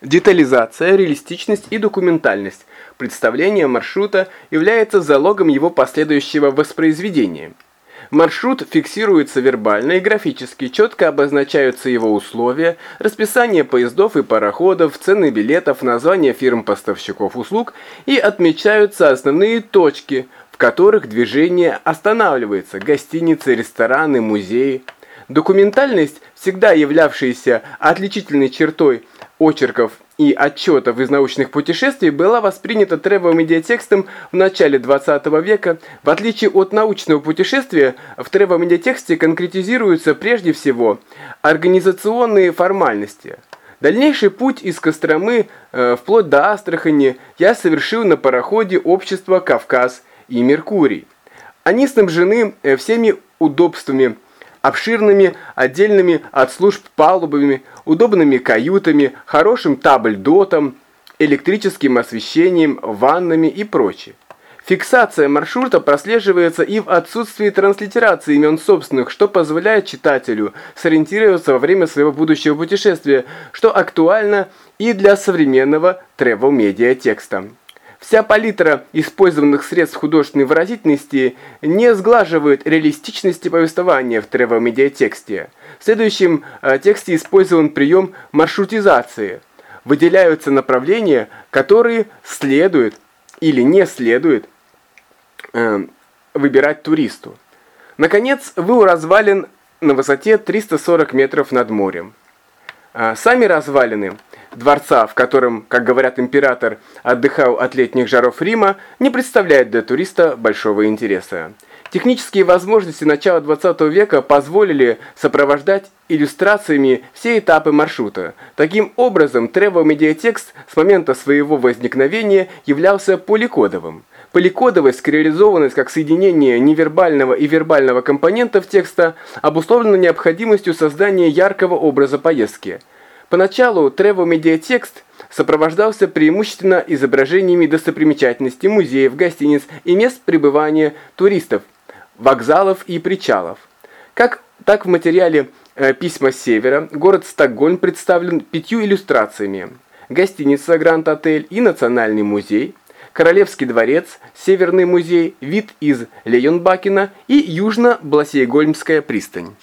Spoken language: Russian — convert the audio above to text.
Детализация, реалистичность и документальность представления маршрута является залогом его последующего воспроизведения. Маршрут фиксируется вербально и графически, четко обозначаются его условия, расписание поездов и пароходов, цены билетов, названия фирм-поставщиков услуг и отмечаются основные точки, в которых движение останавливается – гостиницы, рестораны, музеи. Документальность, всегда являвшаяся отличительной чертой очерков и отчетов из научных путешествий была воспринята тревел-медиатекстом в начале 20 века. В отличие от научного путешествия, в тревел-медиатексте конкретизируются прежде всего организационные формальности. Дальнейший путь из Костромы э, вплоть до Астрахани я совершил на пароходе общества «Кавказ» и «Меркурий». Они снабжены э, всеми удобствами обширными, отдельными от служб палубами, удобными каютами, хорошим табльдотом, электрическим освещением, ваннами и прочее. Фиксация маршрута прослеживается и в отсутствии транслитерации имен собственных, что позволяет читателю сориентироваться во время своего будущего путешествия, что актуально и для современного travel-медиа текста. Вся палитра использованных средств художественной выразительности не сглаживает реалистичности повествования в тревел-медиатексте. В следующем э, тексте использован прием маршрутизации. Выделяются направления, которые следует или не следует э, выбирать туристу. Наконец, вы у развалин на высоте 340 метров над морем. Э, сами развалины – дворца, в котором, как говорят император, отдыхал от летних жаров Рима, не представляет для туриста большого интереса. Технические возможности начала 20 века позволили сопровождать иллюстрациями все этапы маршрута. Таким образом, Travel медиатекст с момента своего возникновения являлся поликодовым. Поликодовость, реализованность как соединение невербального и вербального компонентов текста обусловлена необходимостью создания яркого образа поездки – Поначалу travel-медиатекст сопровождался преимущественно изображениями достопримечательностей, музеев, гостиниц и мест пребывания туристов, вокзалов и причалов. Как так в материале э, «Письма с севера» город Стокгольм представлен пятью иллюстрациями. Гостиница «Гранд-отель» и Национальный музей, Королевский дворец, Северный музей, вид из Лейонбакена и Южно-Бласейгольмская пристань.